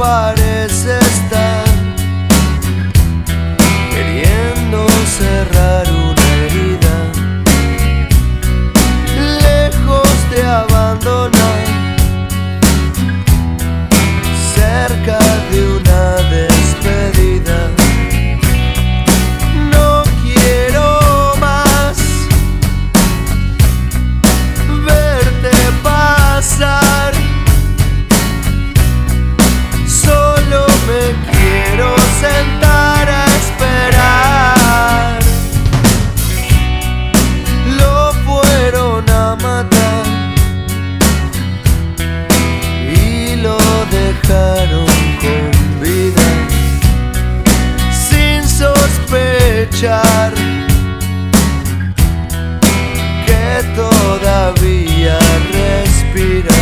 pared. beat